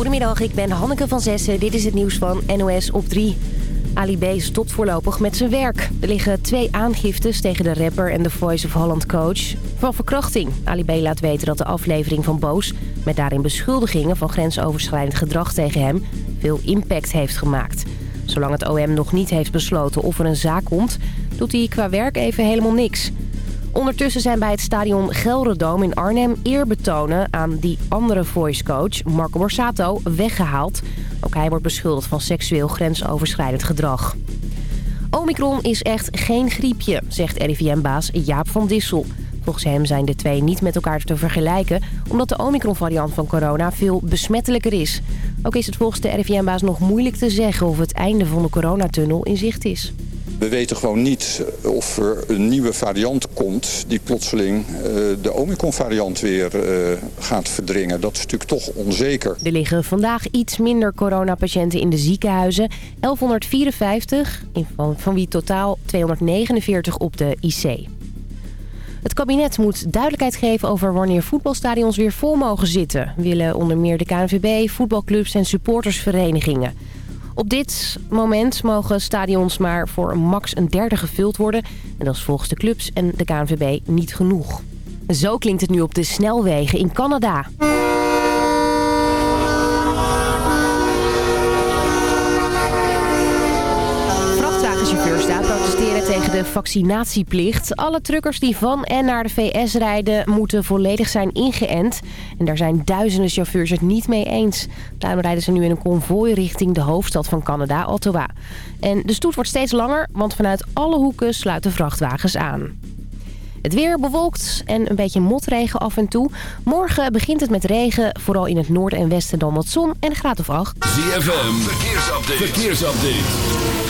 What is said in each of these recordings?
Goedemiddag, ik ben Hanneke van Zessen. Dit is het nieuws van NOS op 3. Ali B stopt voorlopig met zijn werk. Er liggen twee aangiftes tegen de rapper en de Voice of Holland coach van verkrachting. Ali B laat weten dat de aflevering van Boos... met daarin beschuldigingen van grensoverschrijdend gedrag tegen hem... veel impact heeft gemaakt. Zolang het OM nog niet heeft besloten of er een zaak komt... doet hij qua werk even helemaal niks... Ondertussen zijn bij het stadion Gelredoom in Arnhem eerbetonen aan die andere voicecoach, Marco Borsato, weggehaald. Ook hij wordt beschuldigd van seksueel grensoverschrijdend gedrag. Omicron is echt geen griepje, zegt RIVM-baas Jaap van Dissel. Volgens hem zijn de twee niet met elkaar te vergelijken... omdat de Omicron-variant van corona veel besmettelijker is. Ook is het volgens de RIVM-baas nog moeilijk te zeggen... of het einde van de coronatunnel in zicht is. We weten gewoon niet of er een nieuwe variant komt die plotseling uh, de Omicron-variant weer uh, gaat verdringen. Dat is natuurlijk toch onzeker. Er liggen vandaag iets minder coronapatiënten in de ziekenhuizen. 1154, van, van wie totaal 249 op de IC. Het kabinet moet duidelijkheid geven over wanneer voetbalstadions weer vol mogen zitten. Willen onder meer de KNVB, voetbalclubs en supportersverenigingen. Op dit moment mogen stadions maar voor max een derde gevuld worden. En dat is volgens de clubs en de KNVB niet genoeg. Zo klinkt het nu op de snelwegen in Canada. Vaccinatieplicht. Alle truckers die van en naar de VS rijden moeten volledig zijn ingeënt. En daar zijn duizenden chauffeurs het niet mee eens. Daarom rijden ze nu in een konvooi richting de hoofdstad van Canada, Ottawa. En de stoet wordt steeds langer, want vanuit alle hoeken sluiten vrachtwagens aan. Het weer bewolkt en een beetje motregen af en toe. Morgen begint het met regen, vooral in het noorden en westen dan wat zon en een graad of 8. ZFM, verkeersupdate. verkeersupdate.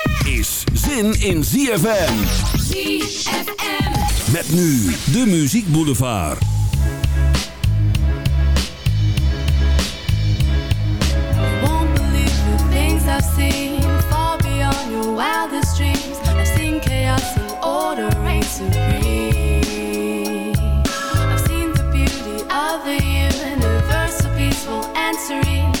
is zin in ZFM. ZFM. Met nu de Muziek Boulevard. believe the things I've seen Far beyond your wildest dreams I've seen chaos and order reign supreme I've seen the beauty of the universe So peaceful and serene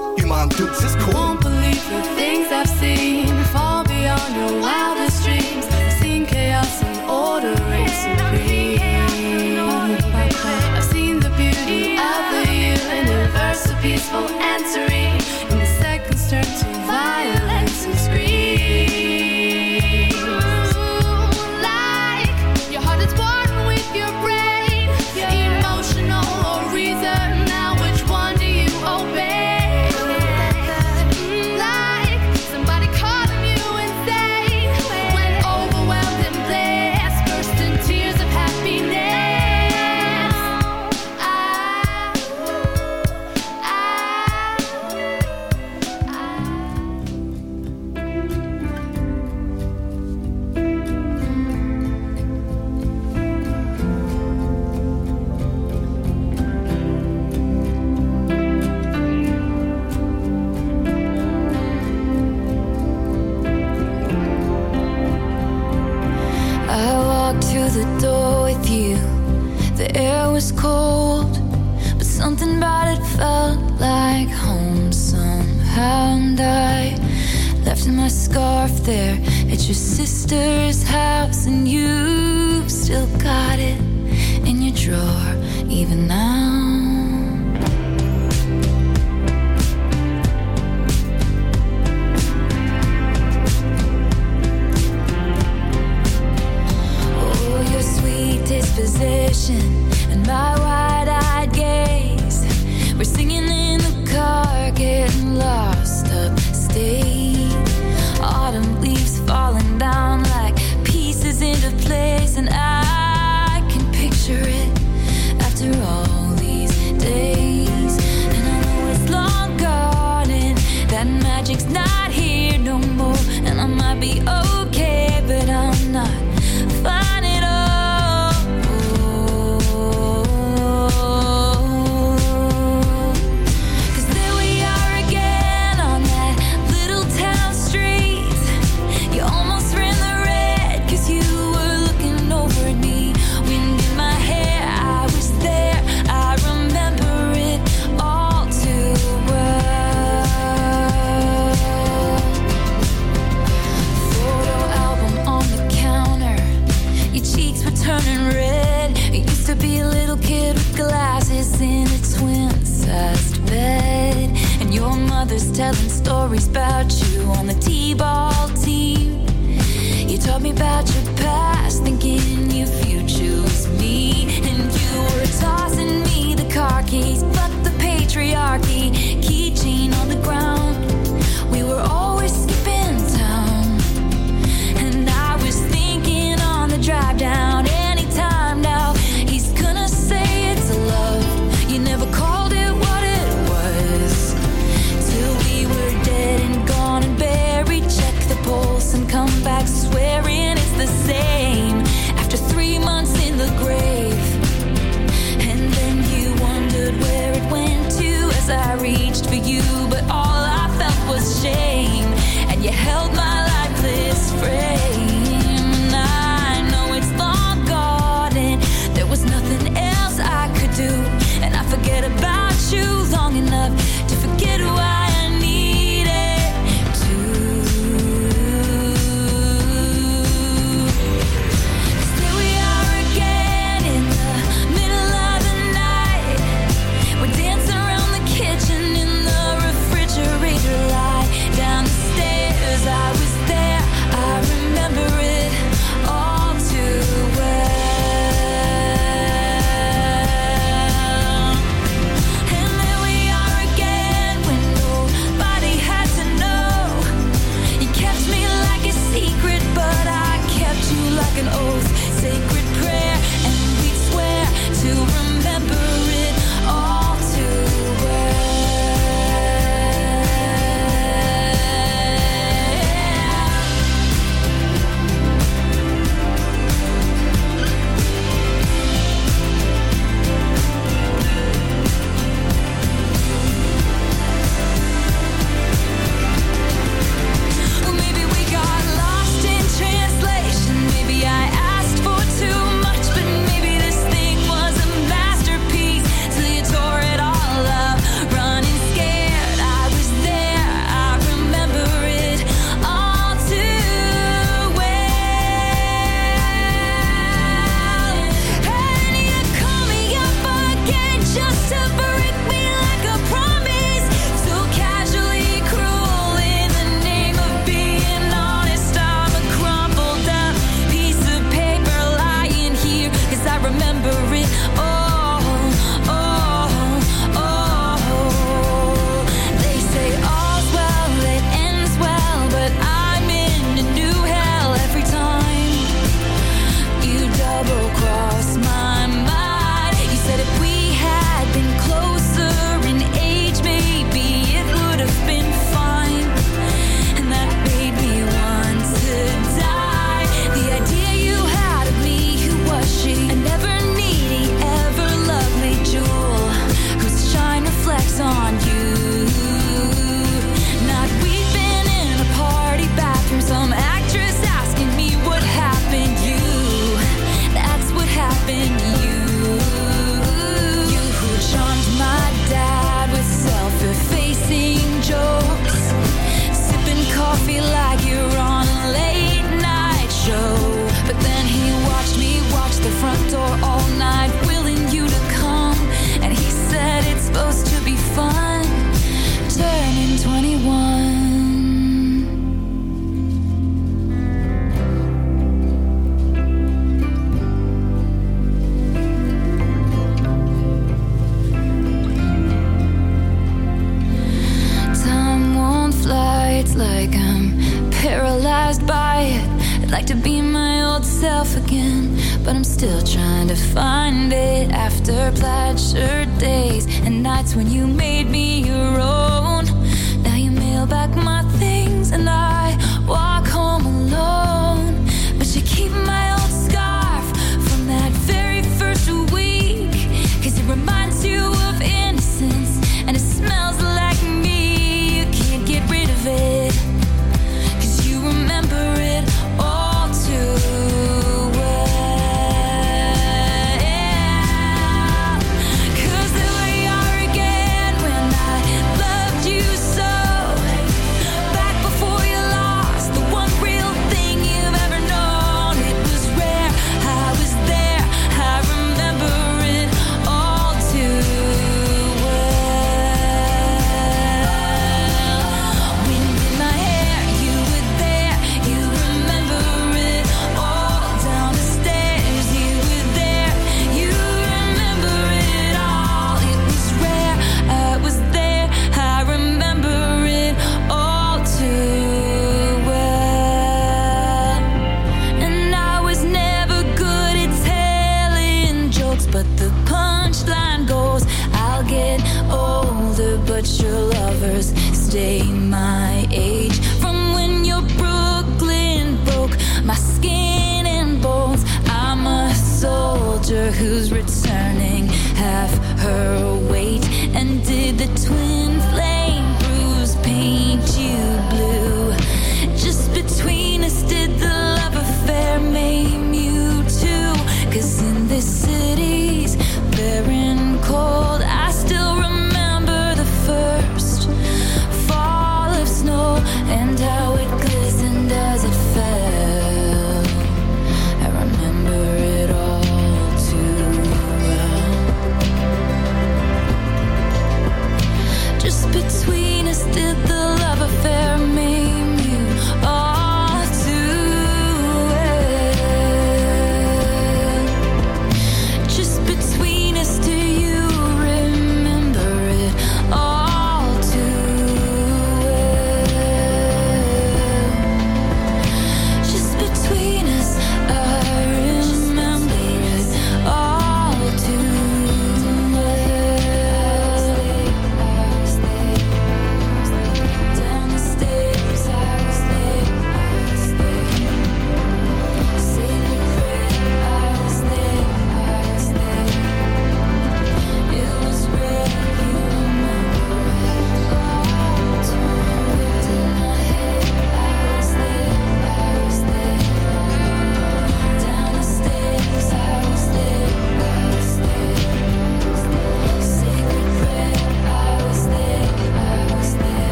you Human Dukes is cool. Won't believe the things I've seen. Far beyond your wildest dreams. I've Seen chaos and order reign supreme. I've seen the beauty of the. Universe so peaceful and serene. your sister's house and you've still got it in your drawer, even now. love.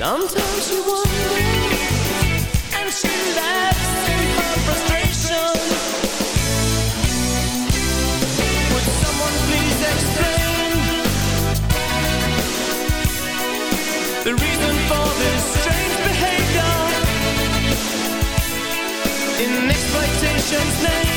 Sometimes you wonder, and she laughs in her frustration. Would someone please explain the reason for this strange behavior in exploitation's name?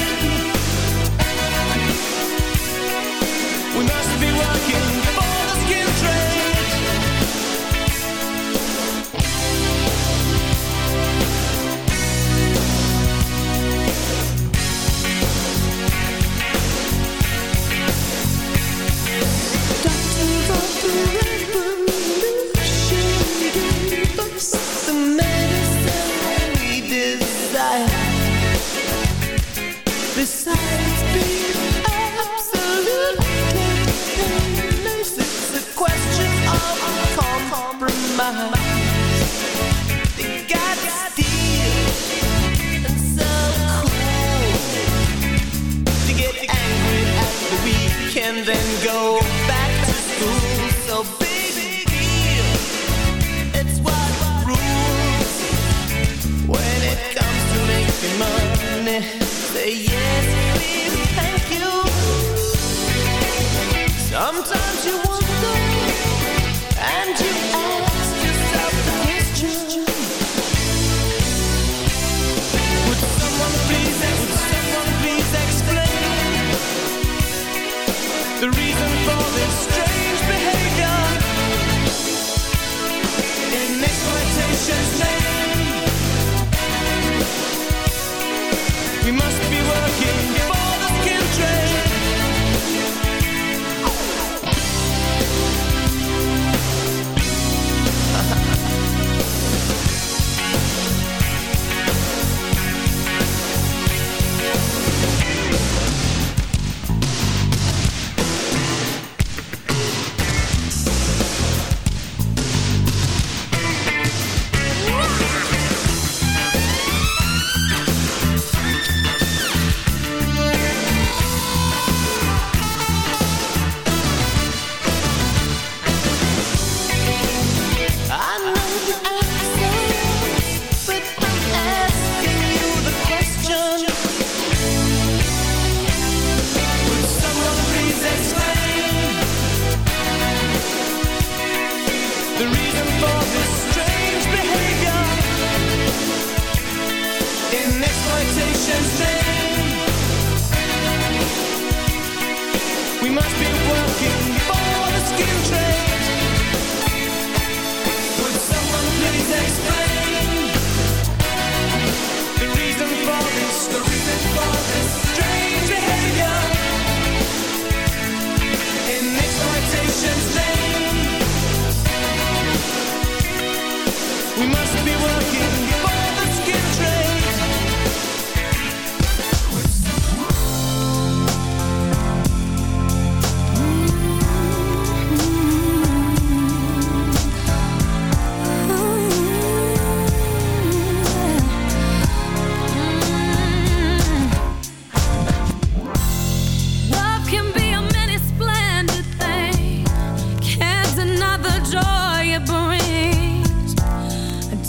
Say yes, please, thank you. Sometimes you want.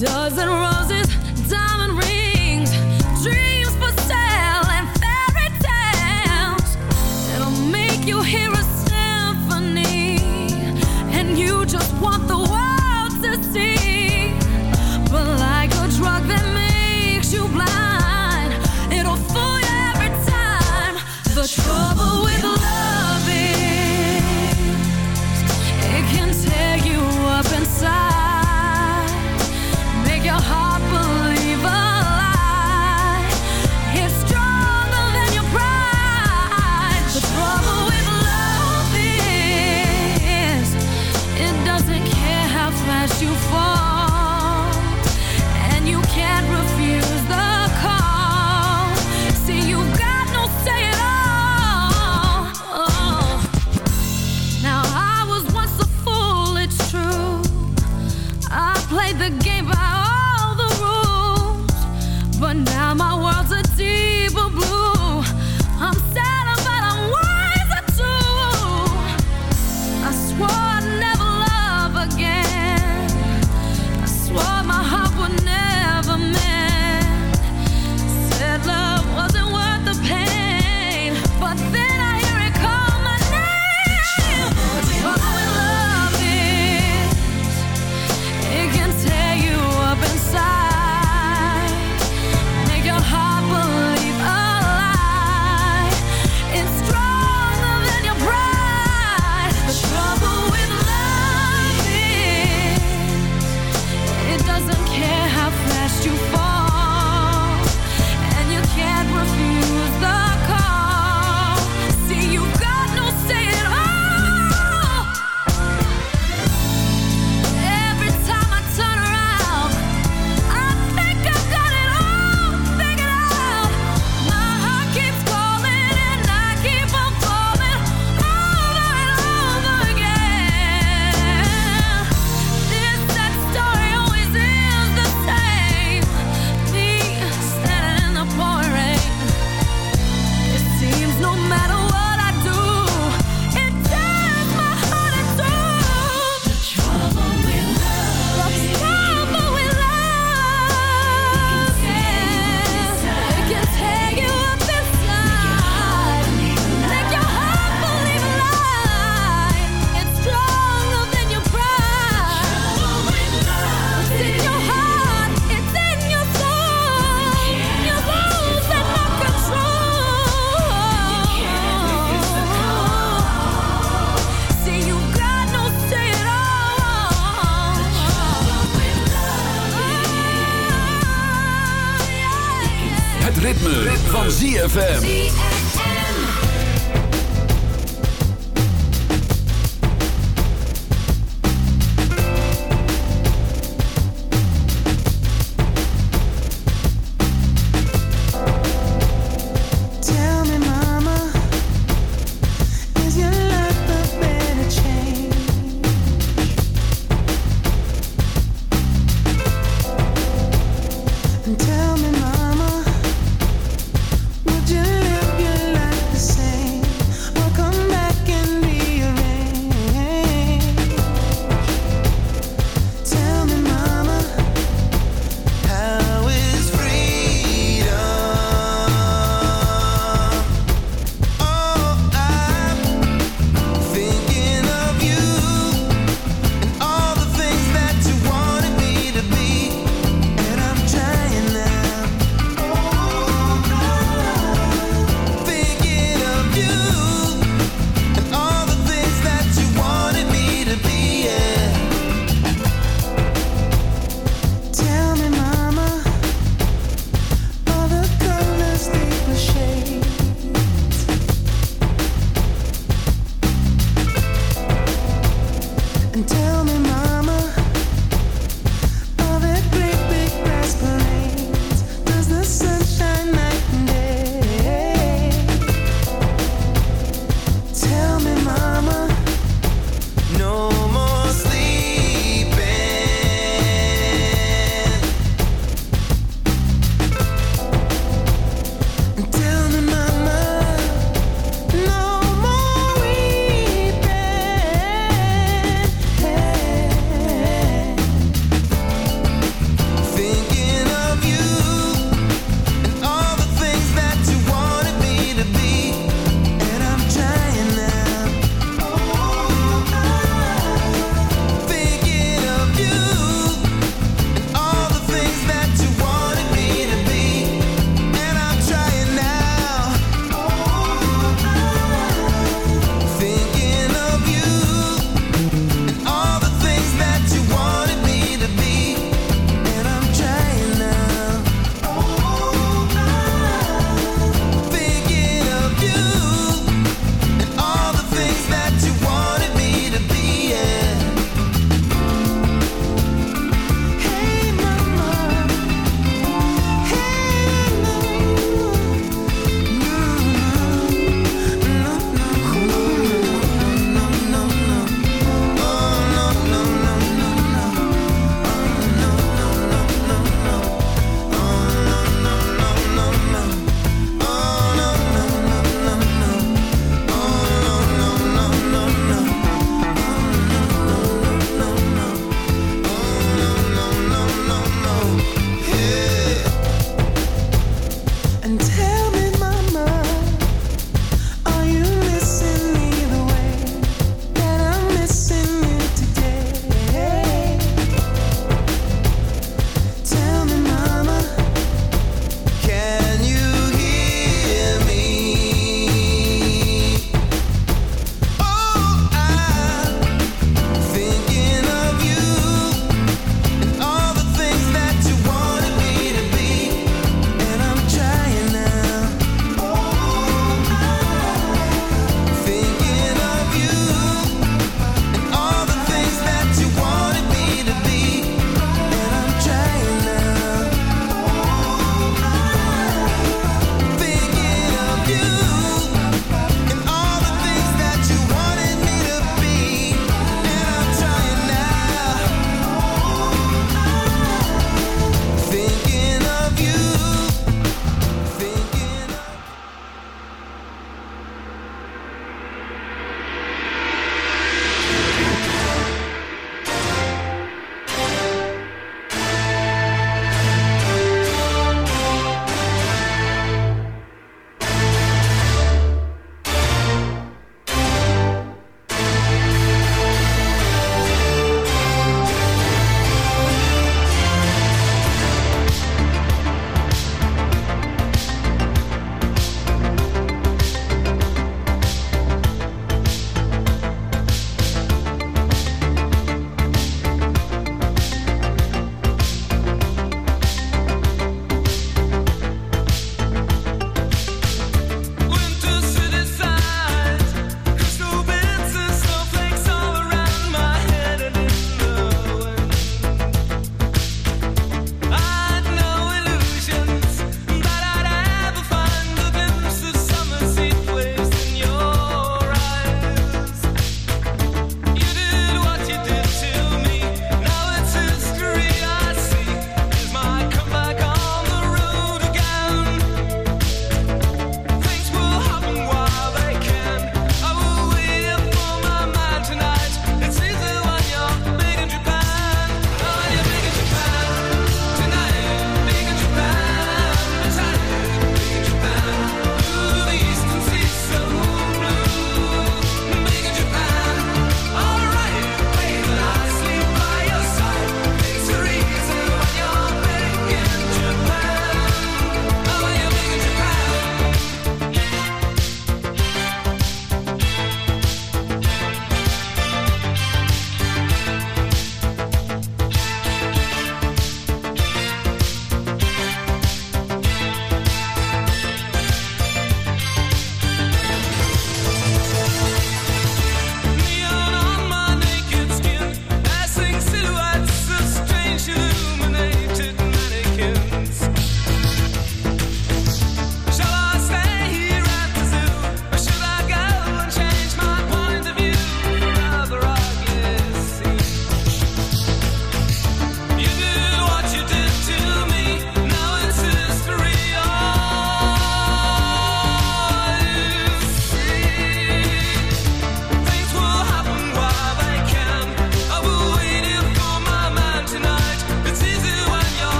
doesn't run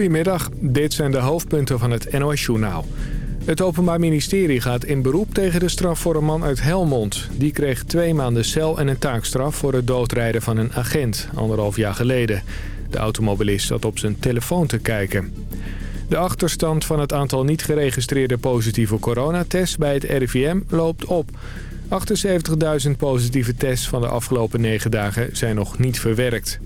Goedemiddag, dit zijn de hoofdpunten van het NOS-journaal. Het Openbaar Ministerie gaat in beroep tegen de straf voor een man uit Helmond. Die kreeg twee maanden cel en een taakstraf voor het doodrijden van een agent, anderhalf jaar geleden. De automobilist zat op zijn telefoon te kijken. De achterstand van het aantal niet geregistreerde positieve coronatests bij het RIVM loopt op. 78.000 positieve tests van de afgelopen negen dagen zijn nog niet verwerkt.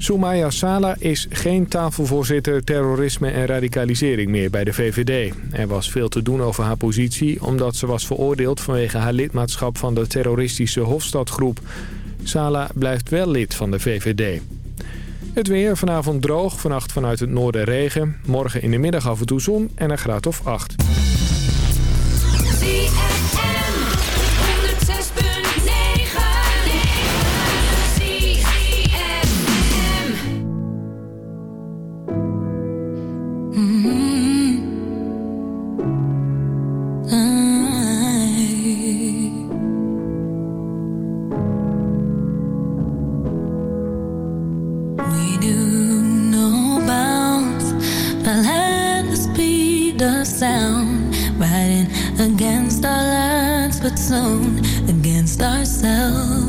Soumaya Sala is geen tafelvoorzitter terrorisme en radicalisering meer bij de VVD. Er was veel te doen over haar positie omdat ze was veroordeeld vanwege haar lidmaatschap van de terroristische Hofstadgroep. Sala blijft wel lid van de VVD. Het weer vanavond droog, vannacht vanuit het noorden regen. Morgen in de middag af en toe zon en een graad of 8. Sound, riding against our lights, but soon against ourselves.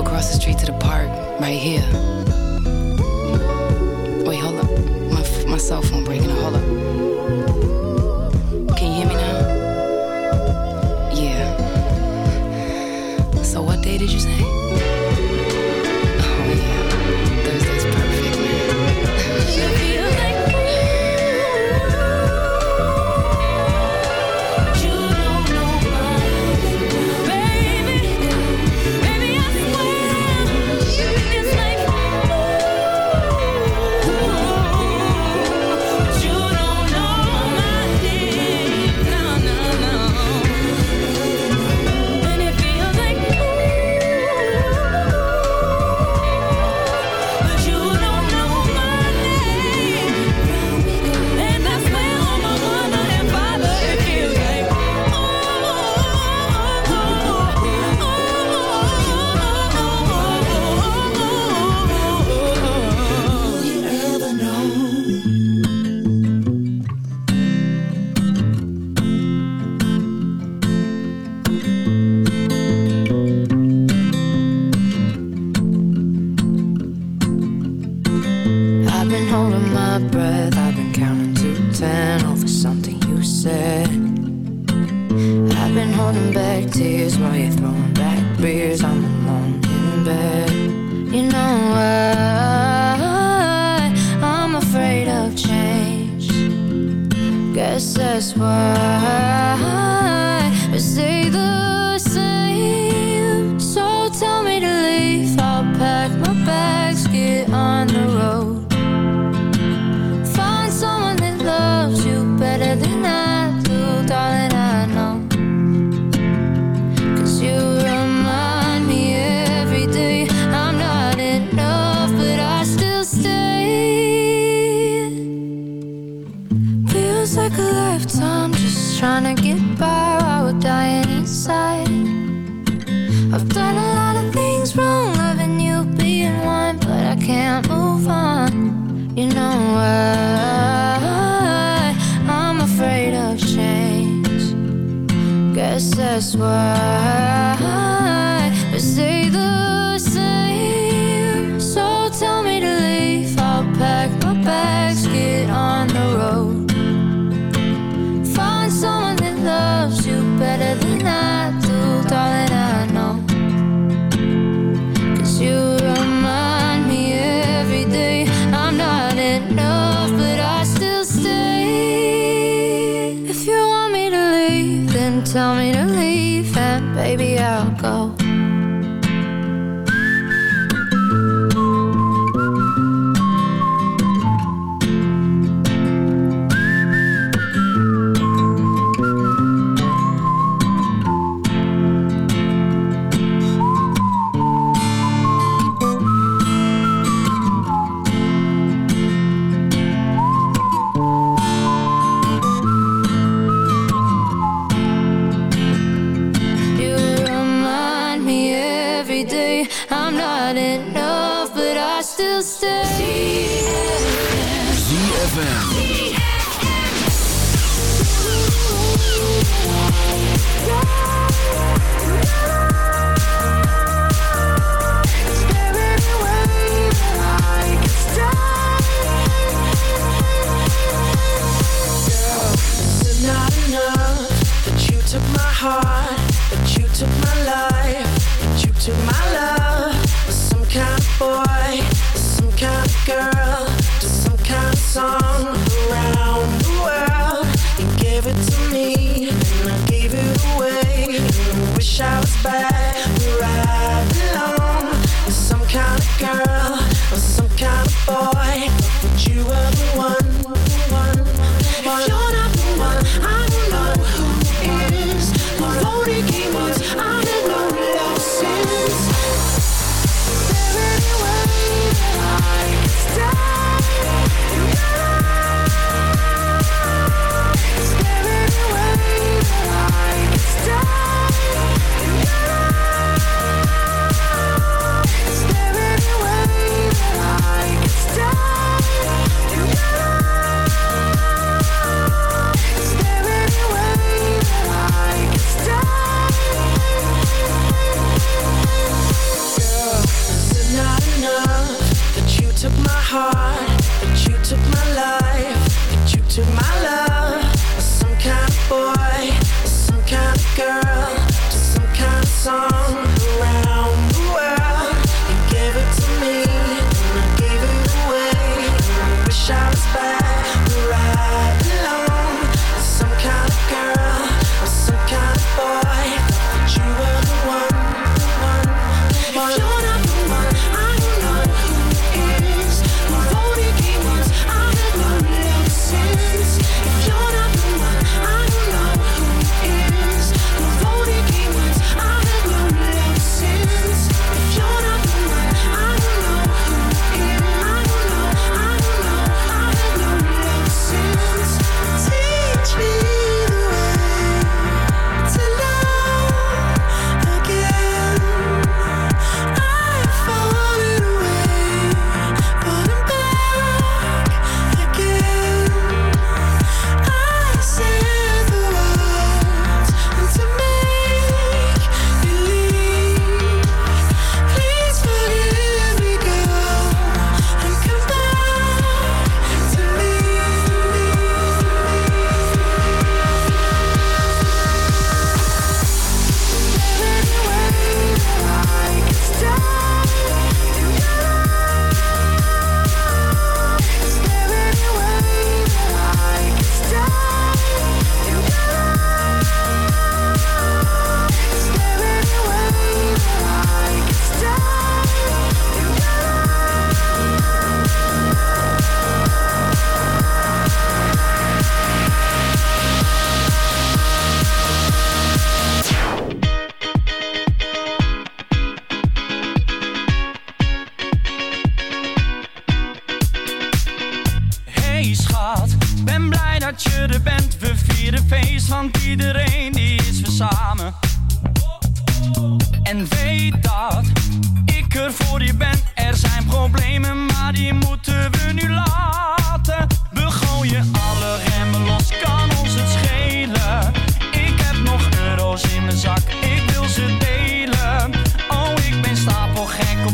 across the street to the park, right here. Wait, hold up. My, my cell phone breaking. Hold up.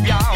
Yeah.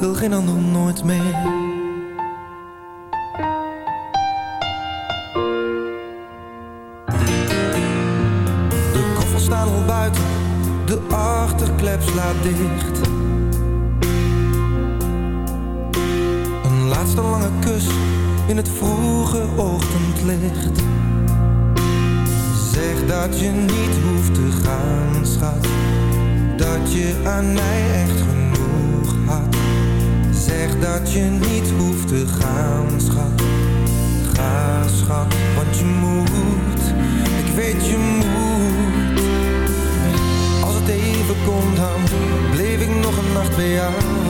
wil geen ander nooit meer. De koffers staan al buiten, de achterklep slaat dicht. beyond